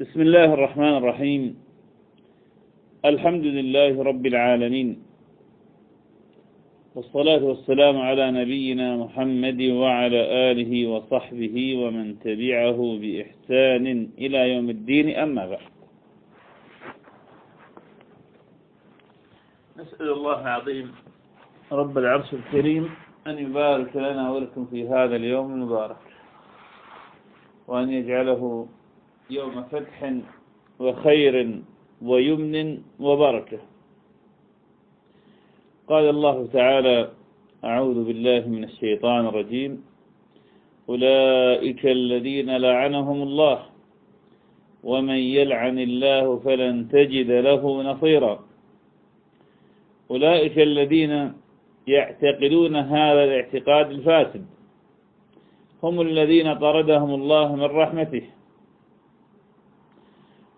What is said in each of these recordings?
بسم الله الرحمن الرحيم. الحمد لله رب العالمين. والصلاة والسلام على نبينا محمد وعلى آله وصحبه ومن تبعه بإحسان إلى يوم الدين. أما بعد. نسأل الله العظيم رب العرش الكريم أن يبارك لنا ولكم في هذا اليوم المبارك وأن يجعله يوم فتح وخير ويمن وبركة. قال الله تعالى أعوذ بالله من الشيطان الرجيم. أولئك الذين لعنهم الله ومن يلعن الله فلن تجد له نصيرا. أولئك الذين يعتقدون هذا الاعتقاد الفاسد هم الذين طردهم الله من رحمته.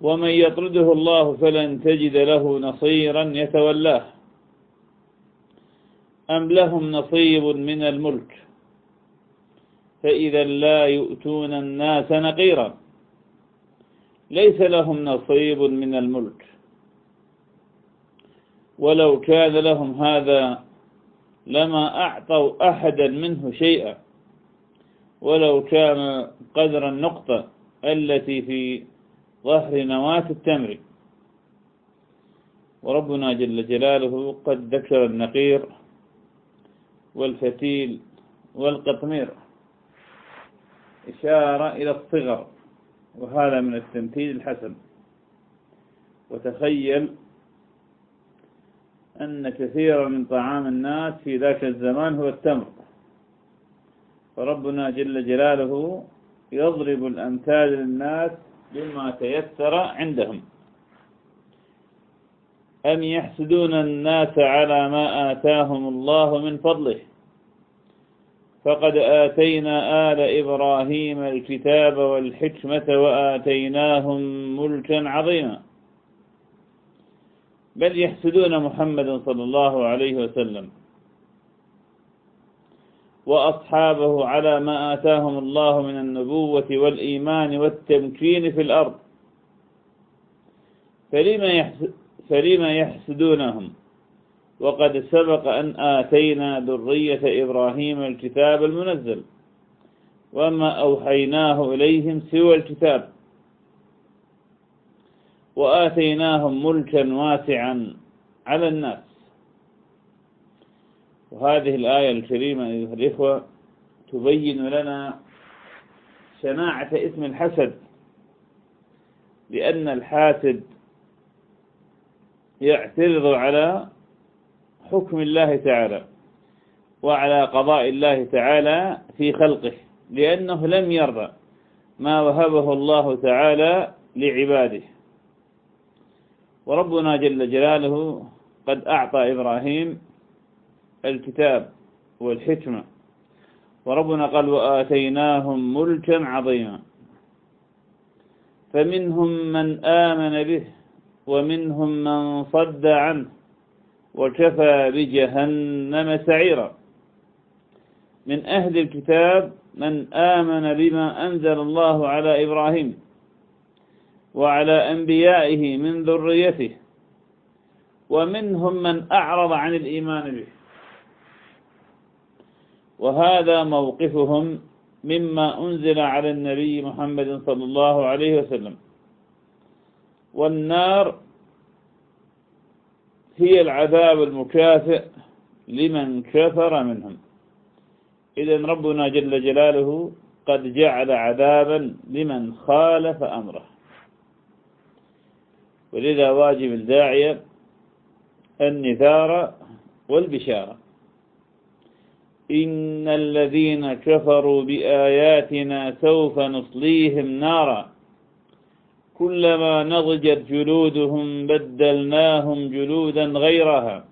ومن يطرده الله فلن تجد له نصيرا يتولاه. أم لهم نصيب من الملك؟ فإذا لا يؤتون الناس نقيرا. ليس لهم نصيب من الملك. ولو كان لهم هذا لما أعطوا أحدا منه شيئا. ولو كان قدر النقطة التي في ظهر نواة التمر. وربنا جل جلاله قد ذكر النقير والفتيل والقطمير. إشارة إلى الصغر وهذا من التمثيل الحسن. وتخيل أن كثيرا من طعام الناس في ذاك الزمان هو التمر. فربنا جل جلاله يضرب الأمثال للناس بما تيسر عندهم. أم يحسدون الناس على ما آتاهم الله من فضله؟ فقد آتينا آل إبراهيم الكتاب والحكمة وآتيناهم ملكا عظيما. بل يحسدون محمدا صلى الله عليه وسلم. وأصحابه على ما آتاهم الله من النبوة والإيمان والتمكين في الأرض. فلما, فلما يحسدونهم؟ وقد سبق أن آتينا ذرية إبراهيم الكتاب المنزل وما أوحيناه إليهم سوى الكتاب. وآتيناهم ملكا واسعا على الناس. وهذه الآية الكريمة أيها الإخوة تبين لنا شناعة اسم الحسد لأن الحاسد يعترض على حكم الله تعالى وعلى قضاء الله تعالى في خلقه لأنه لم يرضى ما وهبه الله تعالى لعباده. وربنا جل جلاله قد أعطى إبراهيم الكتاب والحكمة. وربنا قال وآتيناهم ملكا عظيما. فمنهم من آمن به ومنهم من صد عنه وكفى بجهنم سعيرا. من أهل الكتاب من آمن بما أنزل الله على إبراهيم وعلى أنبيائه من ذريته ومنهم من أعرض عن الإيمان به. وهذا موقفهم مما أنزل على النبي محمد صلى الله عليه وسلم. والنار هي العذاب المكافئ لمن كفر منهم. إذن ربنا جل جلاله قد جعل عذابا لمن خالف أمره. ولذا واجب الداعية النذار والبشارة. إن الذين كفروا بآياتنا سوف نصليهم نارا كلما نضجت جلودهم بدلناهم جلودا غيرها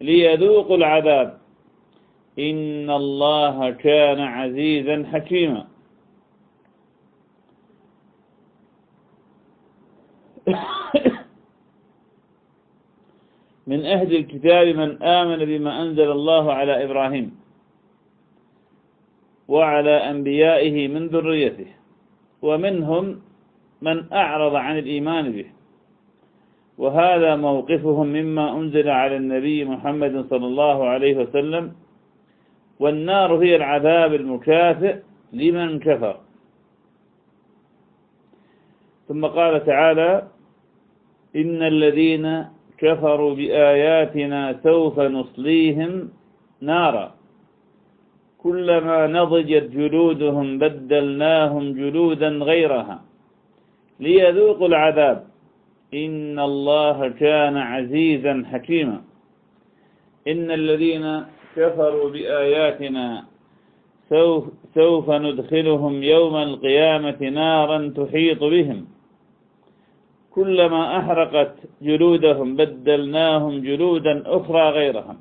ليذوقوا العذاب إن الله كان عزيزا حكيما من أهل الكتاب من آمن بما أنزل الله على إبراهيم وعلى أنبيائه من ذريته ومنهم من أعرض عن الإيمان به. وهذا موقفهم مما أنزل على النبي محمد صلى الله عليه وسلم والنار هي العذاب المكافئ لمن كفر. ثم قال تعالى إن الذين كفروا بآياتنا سوف نصليهم نارا. كلما نضجت جلودهم بدلناهم جلودا غيرها ليذوقوا العذاب. إن الله كان عزيزا حكيما. إن الذين كفروا بآياتنا سوف, ندخلهم يوم القيامة نارا تحيط بهم. كلما أحرقت جلودهم بدلناهم جلودا أخرى غيرهم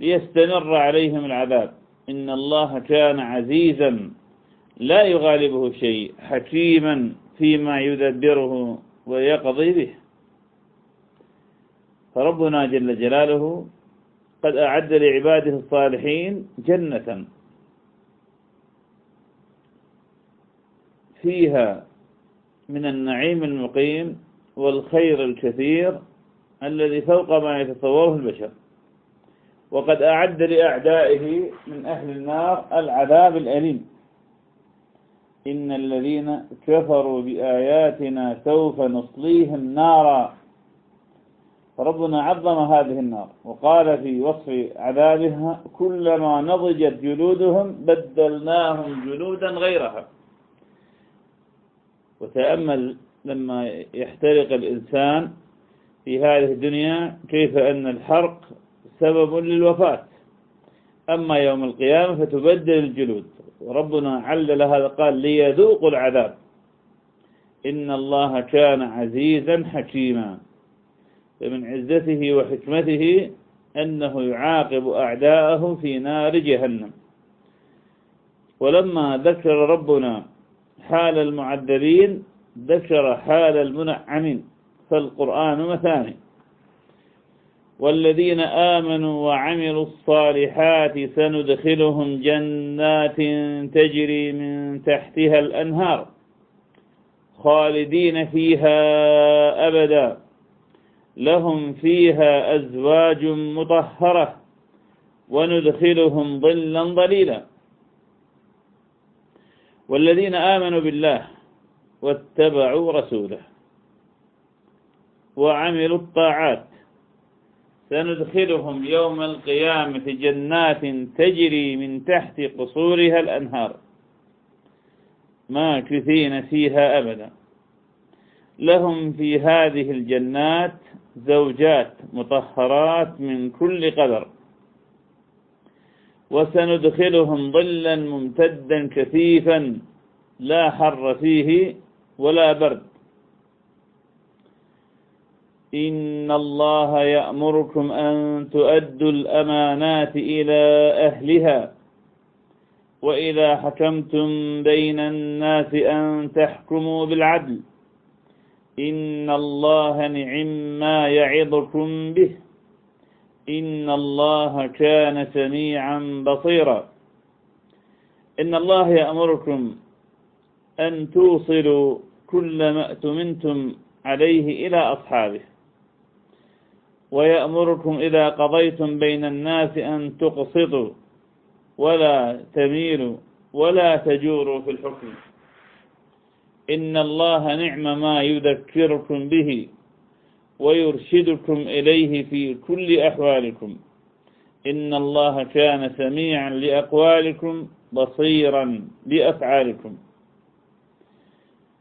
ليستمر عليهم العذاب. إن الله كان عزيزا لا يغالبه شيء حكيما فيما يدبره ويقضي به. فربنا جل جلاله قد أعد لعباده الصالحين جنة فيها من النعيم المقيم والخير الكثير الذي فوق ما يتصوره البشر. وقد أعد لأعدائه من أهل النار العذاب الأليم. إن الذين كفروا بآياتنا سوف نصليهم نارا. فربنا عظم هذه النار وقال في وصف عذابها كلما نضجت جلودهم بدلناهم جلودا غيرها. وتأمل لما يحترق الإنسان في هذه الدنيا كيف أن الحرق سبب للوفاة. أما يوم القيامة فتبدل الجلود. ربنا علل هذا قال ليذوقوا العذاب. إن الله كان عزيزا حكيما. فمن عزته وحكمته أنه يعاقب أعداءه في نار جهنم. ولما ذكر ربنا حال المعذبين ذكر حال المنعمين. فالقرآن مثاني. والذين آمنوا وعملوا الصالحات سندخلهم جنات تجري من تحتها الأنهار خالدين فيها أبدا. لهم فيها أزواج مطهرة وندخلهم ظلا ظليلا. والذين آمنوا بالله واتبعوا رسوله وعملوا الطاعات سندخلهم يوم القيامة جنات تجري من تحت قصورها الأنهار. ماكثين فيها أبدا. لهم في هذه الجنات زوجات مطهرات من كل قدر. وسندخلهم ظلا ممتدا كثيفا لا حر فيه ولا برد. إن الله يأمركم أن تؤدوا الأمانات إلى أهلها وإذا حكمتم بين الناس أن تحكموا بالعدل إن الله نعم ما يعظكم به إن الله كان سميعا بصيرا إن الله يأمركم أن توصلوا كل ما أتمنتم عليه إلى أصحابه ويأمركم إذا قضيتم بين الناس أن تقسطوا ولا تميلوا ولا تجوروا في الحكم. إن الله نعم ما يذكركم به ويرشدكم إليه في كل أحوالكم. إن الله كان سميعا لأقوالكم بصيرا بأفعالكم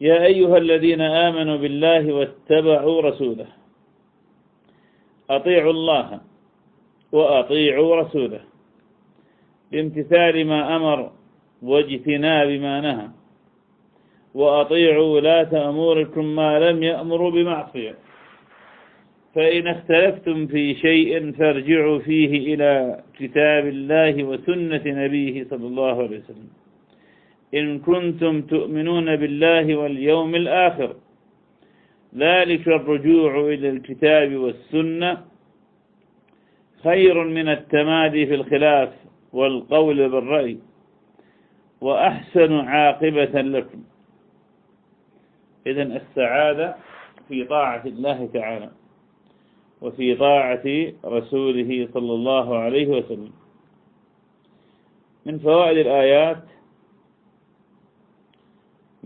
يا أيها الذين آمنوا بالله واتبعوا رسوله. أطيعوا الله وأطيعوا رسوله. بامتثال ما أمر واجتناب ما نهى. وأطيعوا ولاة أموركم ما لم يأمروا بمعصية. فإن اختلفتم في شيء فارجعوا فيه إلى كتاب الله وسنة نبيه صلى الله عليه وسلم. إن كنتم تؤمنون بالله واليوم الآخر. ذلك الرجوع إلى الكتاب والسنة. خير من التمادي في الخلاف والقول بالرأي. وأحسن عاقبة لكم. إذا السعادة في طاعة الله تعالى وفي طاعة رسوله صلى الله عليه وسلم. من فوائد الآيات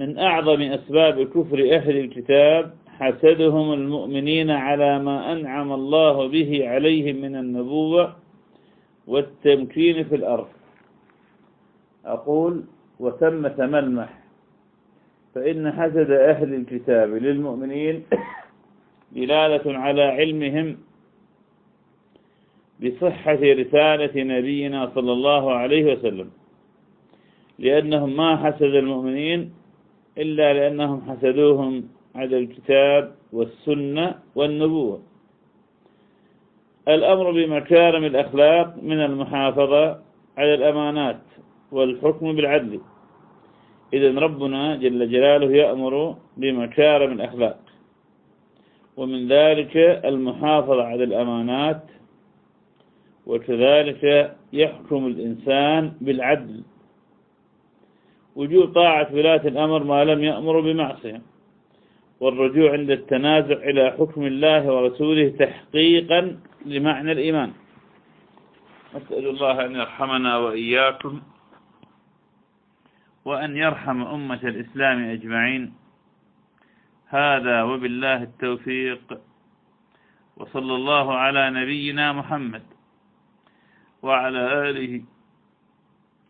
من أعظم أسباب كفر أهل الكتاب حسدهم المؤمنين على ما أنعم الله به عليهم من النبوة والتمكين في الأرض. أقول وثمة ملمح فإن حسد أهل الكتاب للمؤمنين دلالة على علمهم بصحة رسالة نبينا صلى الله عليه وسلم لأنهم ما حسد المؤمنين إلا لأنهم حسدوهم على الكتاب والسنة والنبوة. الأمر بمكارم الأخلاق من المحافظة على الأمانات والحكم بالعدل. إذن ربنا جل جلاله يأمر بمكارم الأخلاق. ومن ذلك المحافظة على الأمانات وكذلك يحكم الإنسان بالعدل. وجوب طاعة ولاة الأمر ما لم يأمر بمعصية. والرجوع عند التنازع إلى حكم الله ورسوله تحقيقا لمعنى الإيمان. نسأل الله أن يرحمنا وإياكم وأن يرحم أمة الإسلام أجمعين. هذا وبالله التوفيق. وصلى الله على نبينا محمد وعلى آله